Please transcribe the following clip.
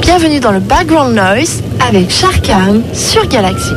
Bienvenue dans le Background Noise avec Sharkan sur Galaxy.